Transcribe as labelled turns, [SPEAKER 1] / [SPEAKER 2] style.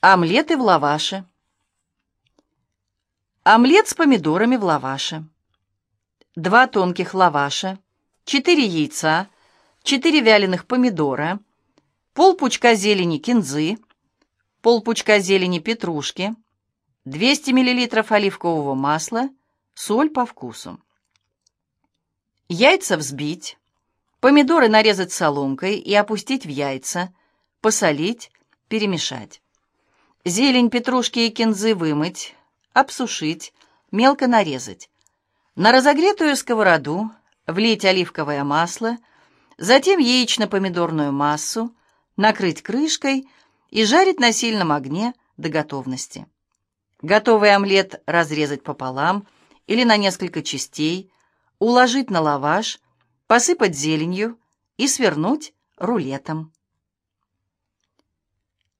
[SPEAKER 1] Омлеты в лаваше. Омлет с помидорами в лаваше. Два тонких лаваша, четыре яйца, четыре вяленых помидора, полпучка зелени кинзы, полпучка зелени петрушки, 200 мл оливкового масла, соль по вкусу. Яйца взбить, помидоры нарезать соломкой и опустить в яйца, посолить, перемешать. Зелень петрушки и кинзы вымыть, обсушить, мелко нарезать. На разогретую сковороду влить оливковое масло, затем яично-помидорную массу, накрыть крышкой и жарить на сильном огне до готовности. Готовый омлет разрезать пополам или на несколько частей, уложить на лаваш, посыпать зеленью и свернуть рулетом.